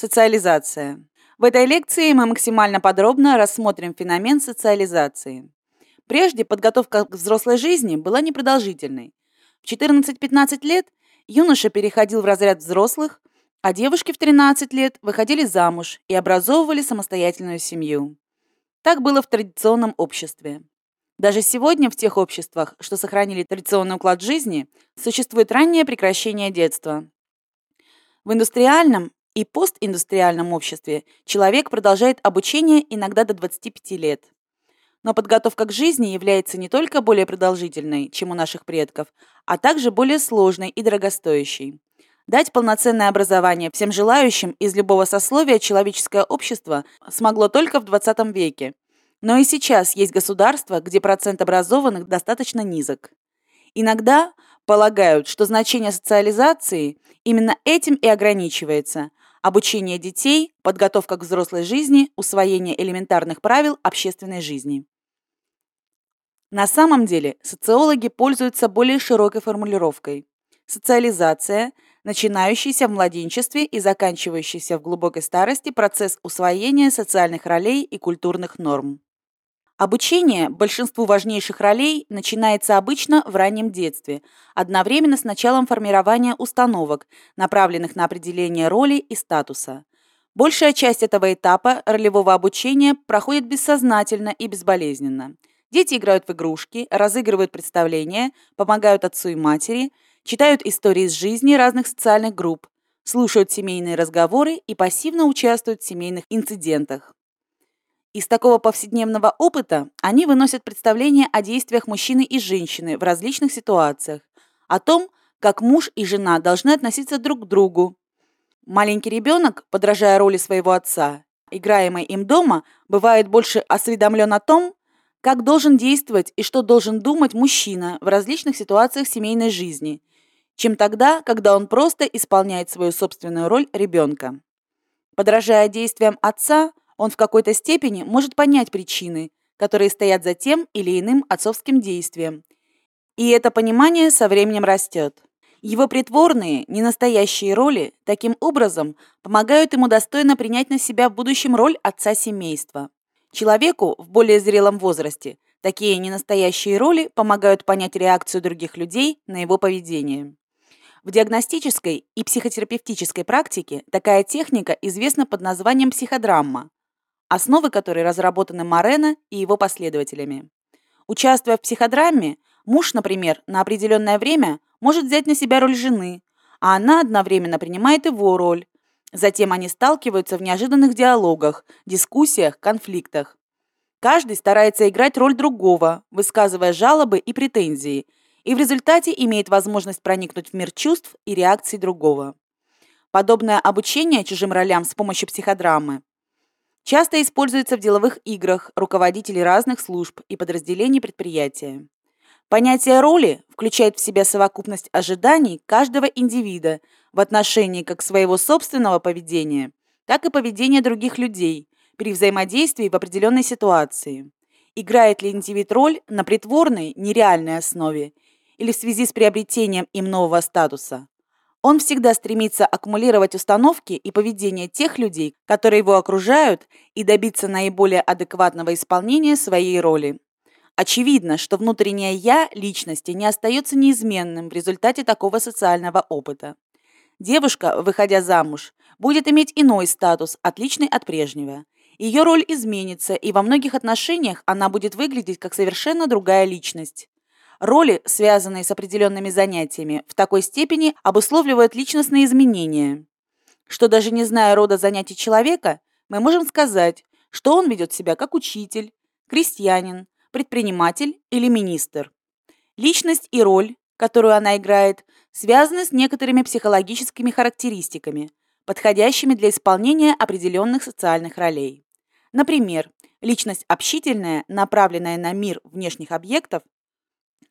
Социализация. В этой лекции мы максимально подробно рассмотрим феномен социализации. Прежде подготовка к взрослой жизни была непродолжительной. В 14-15 лет юноша переходил в разряд взрослых, а девушки в 13 лет выходили замуж и образовывали самостоятельную семью. Так было в традиционном обществе. Даже сегодня в тех обществах, что сохранили традиционный уклад жизни, существует раннее прекращение детства. В индустриальном и постиндустриальном обществе человек продолжает обучение иногда до 25 лет. Но подготовка к жизни является не только более продолжительной, чем у наших предков, а также более сложной и дорогостоящей. Дать полноценное образование всем желающим из любого сословия человеческое общество смогло только в 20 веке. Но и сейчас есть государства, где процент образованных достаточно низок. Иногда полагают, что значение социализации именно этим и ограничивается – обучение детей, подготовка к взрослой жизни, усвоение элементарных правил общественной жизни. На самом деле социологи пользуются более широкой формулировкой. Социализация – начинающийся в младенчестве и заканчивающийся в глубокой старости процесс усвоения социальных ролей и культурных норм. Обучение большинству важнейших ролей начинается обычно в раннем детстве, одновременно с началом формирования установок, направленных на определение роли и статуса. Большая часть этого этапа ролевого обучения проходит бессознательно и безболезненно. Дети играют в игрушки, разыгрывают представления, помогают отцу и матери – читают истории из жизни разных социальных групп, слушают семейные разговоры и пассивно участвуют в семейных инцидентах. Из такого повседневного опыта они выносят представление о действиях мужчины и женщины в различных ситуациях, о том, как муж и жена должны относиться друг к другу. Маленький ребенок, подражая роли своего отца, играемой им дома, бывает больше осведомлен о том, как должен действовать и что должен думать мужчина в различных ситуациях семейной жизни чем тогда, когда он просто исполняет свою собственную роль ребенка. Подражая действиям отца, он в какой-то степени может понять причины, которые стоят за тем или иным отцовским действием. И это понимание со временем растет. Его притворные, ненастоящие роли таким образом помогают ему достойно принять на себя в будущем роль отца семейства. Человеку в более зрелом возрасте такие ненастоящие роли помогают понять реакцию других людей на его поведение. В диагностической и психотерапевтической практике такая техника известна под названием психодрамма, основы которой разработаны Морено и его последователями. Участвуя в психодрамме, муж, например, на определенное время может взять на себя роль жены, а она одновременно принимает его роль. Затем они сталкиваются в неожиданных диалогах, дискуссиях, конфликтах. Каждый старается играть роль другого, высказывая жалобы и претензии – и в результате имеет возможность проникнуть в мир чувств и реакций другого. Подобное обучение чужим ролям с помощью психодрамы часто используется в деловых играх руководителей разных служб и подразделений предприятия. Понятие роли включает в себя совокупность ожиданий каждого индивида в отношении как своего собственного поведения, так и поведения других людей при взаимодействии в определенной ситуации. Играет ли индивид роль на притворной, нереальной основе или в связи с приобретением им нового статуса. Он всегда стремится аккумулировать установки и поведение тех людей, которые его окружают, и добиться наиболее адекватного исполнения своей роли. Очевидно, что внутреннее «я» личности не остается неизменным в результате такого социального опыта. Девушка, выходя замуж, будет иметь иной статус, отличный от прежнего. Ее роль изменится, и во многих отношениях она будет выглядеть как совершенно другая личность. Роли, связанные с определенными занятиями, в такой степени обусловливают личностные изменения, что даже не зная рода занятий человека, мы можем сказать, что он ведет себя как учитель, крестьянин, предприниматель или министр. Личность и роль, которую она играет, связаны с некоторыми психологическими характеристиками, подходящими для исполнения определенных социальных ролей. Например, личность общительная, направленная на мир внешних объектов,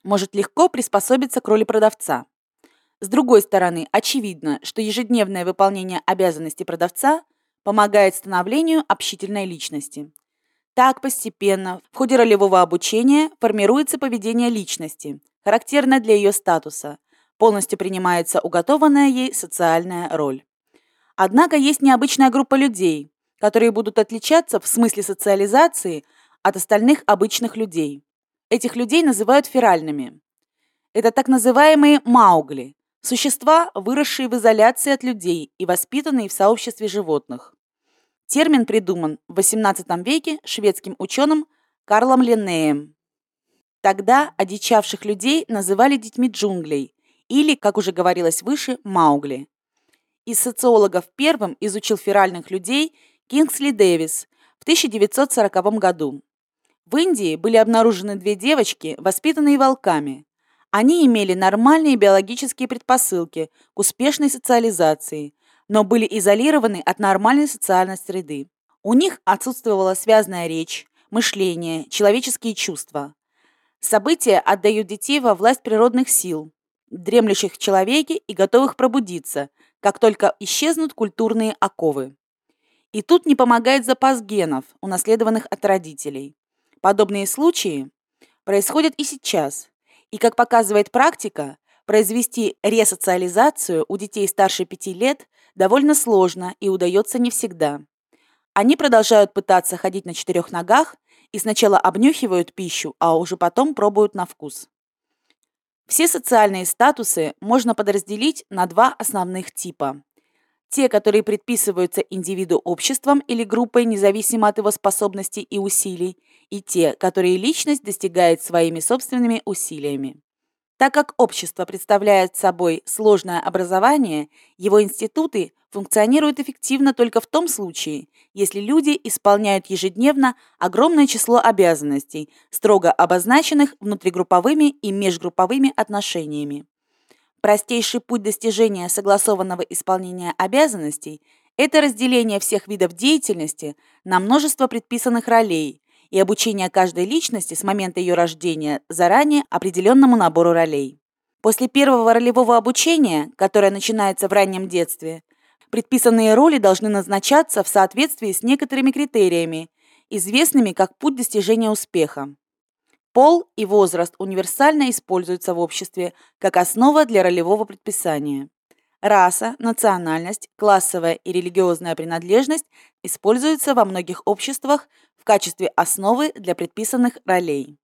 может легко приспособиться к роли продавца. С другой стороны, очевидно, что ежедневное выполнение обязанностей продавца помогает становлению общительной личности. Так постепенно в ходе ролевого обучения формируется поведение личности, характерное для ее статуса, полностью принимается уготованная ей социальная роль. Однако есть необычная группа людей, которые будут отличаться в смысле социализации от остальных обычных людей. Этих людей называют феральными. Это так называемые маугли, существа, выросшие в изоляции от людей и воспитанные в сообществе животных. Термин придуман в XVIII веке шведским ученым Карлом Линнеем. Тогда одичавших людей называли детьми джунглей или, как уже говорилось выше, маугли. Из социологов первым изучил феральных людей Кингсли Дэвис в 1940 году. В Индии были обнаружены две девочки, воспитанные волками. Они имели нормальные биологические предпосылки к успешной социализации, но были изолированы от нормальной социальной среды. У них отсутствовала связная речь, мышление, человеческие чувства. События отдают детей во власть природных сил, дремлющих в человеке и готовых пробудиться, как только исчезнут культурные оковы. И тут не помогает запас генов, унаследованных от родителей. Подобные случаи происходят и сейчас. И, как показывает практика, произвести ресоциализацию у детей старше 5 лет довольно сложно и удается не всегда. Они продолжают пытаться ходить на четырех ногах и сначала обнюхивают пищу, а уже потом пробуют на вкус. Все социальные статусы можно подразделить на два основных типа. Те, которые предписываются индивиду обществом или группой, независимо от его способностей и усилий, и те, которые личность достигает своими собственными усилиями. Так как общество представляет собой сложное образование, его институты функционируют эффективно только в том случае, если люди исполняют ежедневно огромное число обязанностей, строго обозначенных внутригрупповыми и межгрупповыми отношениями. Простейший путь достижения согласованного исполнения обязанностей – это разделение всех видов деятельности на множество предписанных ролей, и обучение каждой личности с момента ее рождения заранее определенному набору ролей. После первого ролевого обучения, которое начинается в раннем детстве, предписанные роли должны назначаться в соответствии с некоторыми критериями, известными как путь достижения успеха. Пол и возраст универсально используются в обществе как основа для ролевого предписания. Раса, национальность, классовая и религиозная принадлежность используются во многих обществах в качестве основы для предписанных ролей.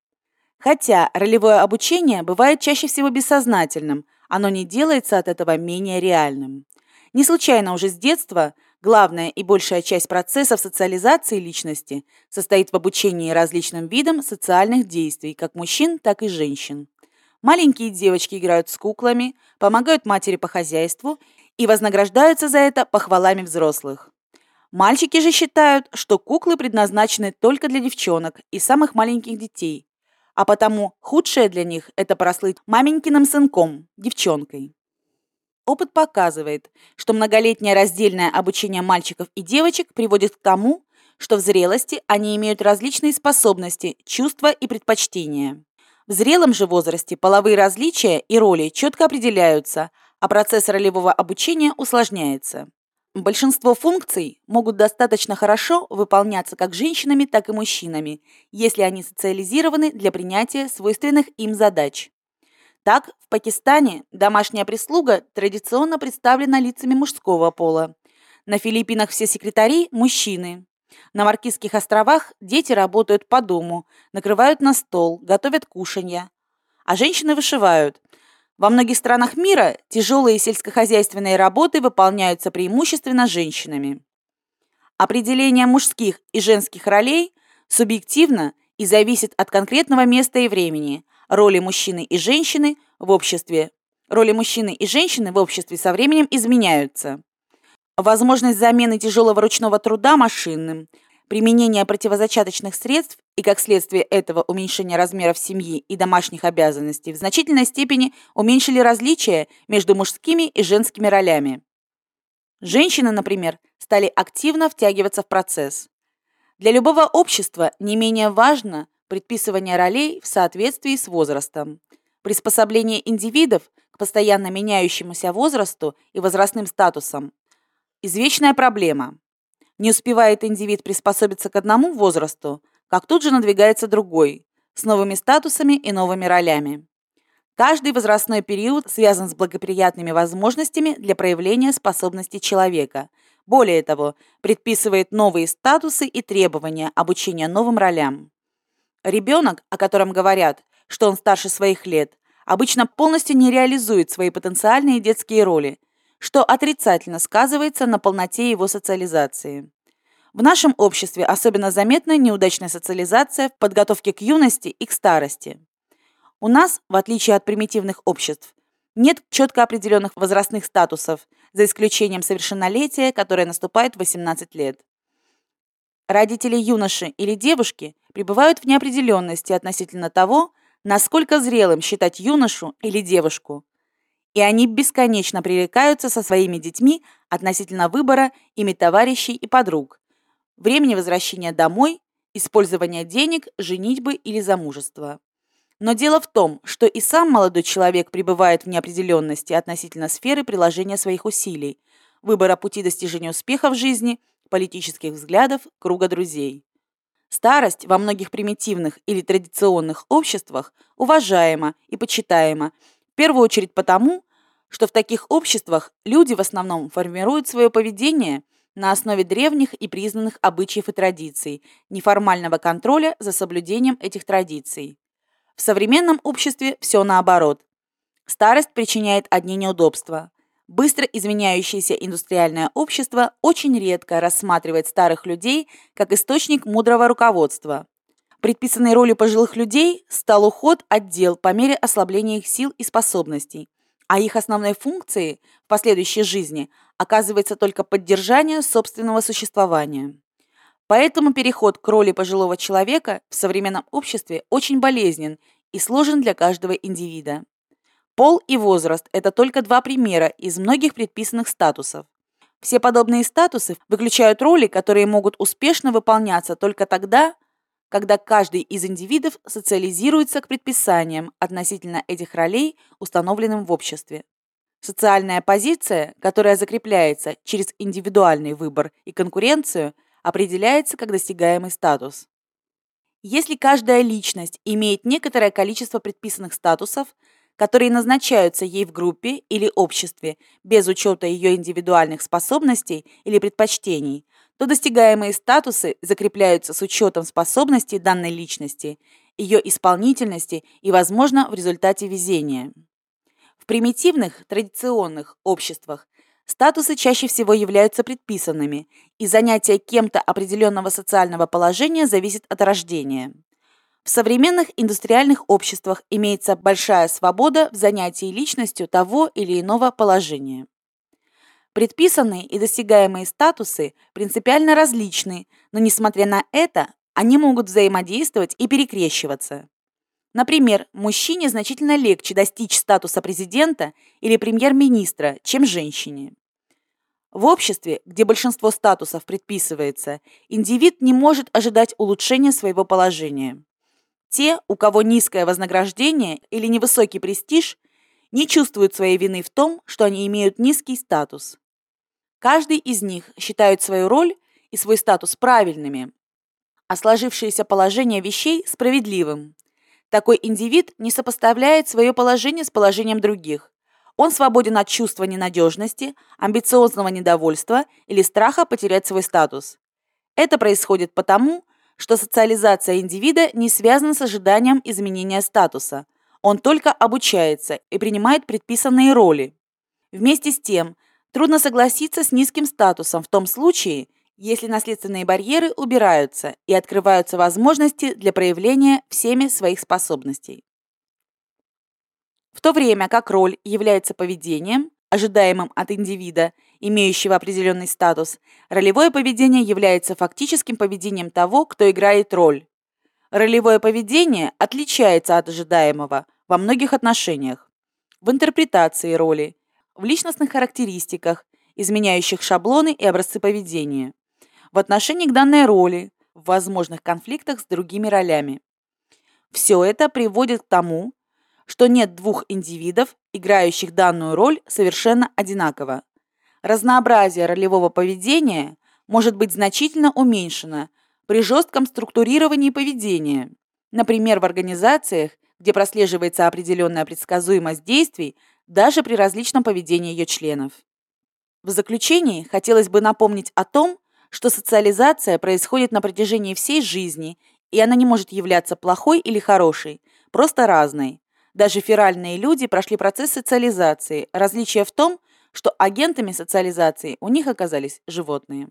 Хотя ролевое обучение бывает чаще всего бессознательным, оно не делается от этого менее реальным. Не случайно уже с детства главная и большая часть процессов социализации личности состоит в обучении различным видам социальных действий как мужчин, так и женщин. Маленькие девочки играют с куклами, помогают матери по хозяйству и вознаграждаются за это похвалами взрослых. Мальчики же считают, что куклы предназначены только для девчонок и самых маленьких детей, а потому худшее для них – это прослыть маменькиным сынком, девчонкой. Опыт показывает, что многолетнее раздельное обучение мальчиков и девочек приводит к тому, что в зрелости они имеют различные способности, чувства и предпочтения. В зрелом же возрасте половые различия и роли четко определяются, а процесс ролевого обучения усложняется. Большинство функций могут достаточно хорошо выполняться как женщинами, так и мужчинами, если они социализированы для принятия свойственных им задач. Так, в Пакистане домашняя прислуга традиционно представлена лицами мужского пола. На Филиппинах все секретари – мужчины. На Маркизских островах дети работают по дому, накрывают на стол, готовят кушанья. А женщины вышивают. Во многих странах мира тяжелые сельскохозяйственные работы выполняются преимущественно женщинами. Определение мужских и женских ролей субъективно и зависит от конкретного места и времени, роли мужчины и женщины в обществе. Роли мужчины и женщины в обществе со временем изменяются возможность замены тяжелого ручного труда машинным, применение противозачаточных средств и, как следствие этого, уменьшение размеров семьи и домашних обязанностей в значительной степени уменьшили различия между мужскими и женскими ролями. Женщины, например, стали активно втягиваться в процесс. Для любого общества не менее важно предписывание ролей в соответствии с возрастом. Приспособление индивидов к постоянно меняющемуся возрасту и возрастным статусам Извечная проблема. Не успевает индивид приспособиться к одному возрасту, как тут же надвигается другой, с новыми статусами и новыми ролями. Каждый возрастной период связан с благоприятными возможностями для проявления способностей человека, Более того, предписывает новые статусы и требования обучения новым ролям. Ребенок, о котором говорят, что он старше своих лет, обычно полностью не реализует свои потенциальные детские роли, что отрицательно сказывается на полноте его социализации. В нашем обществе особенно заметна неудачная социализация в подготовке к юности и к старости. У нас, в отличие от примитивных обществ, нет четко определенных возрастных статусов, за исключением совершеннолетия, которое наступает в 18 лет. Родители юноши или девушки пребывают в неопределенности относительно того, насколько зрелым считать юношу или девушку. И они бесконечно пререкаются со своими детьми относительно выбора ими товарищей и подруг, времени возвращения домой, использования денег, женитьбы или замужества. Но дело в том, что и сам молодой человек пребывает в неопределенности относительно сферы приложения своих усилий, выбора пути достижения успеха в жизни, политических взглядов, круга друзей. Старость во многих примитивных или традиционных обществах уважаема и почитаема, в первую очередь потому, что в таких обществах люди в основном формируют свое поведение на основе древних и признанных обычаев и традиций, неформального контроля за соблюдением этих традиций. В современном обществе все наоборот. Старость причиняет одни неудобства. Быстро изменяющееся индустриальное общество очень редко рассматривает старых людей как источник мудрого руководства. Предписанной ролью пожилых людей стал уход от дел по мере ослабления их сил и способностей, а их основной функцией в последующей жизни оказывается только поддержание собственного существования. Поэтому переход к роли пожилого человека в современном обществе очень болезнен и сложен для каждого индивида. Пол и возраст – это только два примера из многих предписанных статусов. Все подобные статусы выключают роли, которые могут успешно выполняться только тогда, когда каждый из индивидов социализируется к предписаниям относительно этих ролей, установленным в обществе. Социальная позиция, которая закрепляется через индивидуальный выбор и конкуренцию, определяется как достигаемый статус. Если каждая личность имеет некоторое количество предписанных статусов, которые назначаются ей в группе или обществе без учета ее индивидуальных способностей или предпочтений, то достигаемые статусы закрепляются с учетом способностей данной личности, ее исполнительности и, возможно, в результате везения. В примитивных, традиционных обществах статусы чаще всего являются предписанными, и занятие кем-то определенного социального положения зависит от рождения. В современных индустриальных обществах имеется большая свобода в занятии личностью того или иного положения. Предписанные и достигаемые статусы принципиально различны, но несмотря на это, они могут взаимодействовать и перекрещиваться. Например, мужчине значительно легче достичь статуса президента или премьер-министра, чем женщине. В обществе, где большинство статусов предписывается, индивид не может ожидать улучшения своего положения. Те, у кого низкое вознаграждение или невысокий престиж, не чувствуют своей вины в том, что они имеют низкий статус. Каждый из них считает свою роль и свой статус правильными, а сложившееся положение вещей справедливым. Такой индивид не сопоставляет свое положение с положением других. Он свободен от чувства ненадежности, амбициозного недовольства или страха потерять свой статус. Это происходит потому, что социализация индивида не связана с ожиданием изменения статуса. Он только обучается и принимает предписанные роли. Вместе с тем, трудно согласиться с низким статусом в том случае, если наследственные барьеры убираются и открываются возможности для проявления всеми своих способностей. В то время как роль является поведением, ожидаемым от индивида, имеющего определенный статус, ролевое поведение является фактическим поведением того, кто играет роль. Ролевое поведение отличается от ожидаемого во многих отношениях. В интерпретации роли, в личностных характеристиках, изменяющих шаблоны и образцы поведения, в отношении к данной роли, в возможных конфликтах с другими ролями. Все это приводит к тому, что нет двух индивидов, играющих данную роль совершенно одинаково. Разнообразие ролевого поведения может быть значительно уменьшено при жестком структурировании поведения. Например, в организациях, где прослеживается определенная предсказуемость действий даже при различном поведении ее членов. В заключении хотелось бы напомнить о том, что социализация происходит на протяжении всей жизни, и она не может являться плохой или хорошей, просто разной. Даже феральные люди прошли процесс социализации. Различие в том, что агентами социализации у них оказались животные.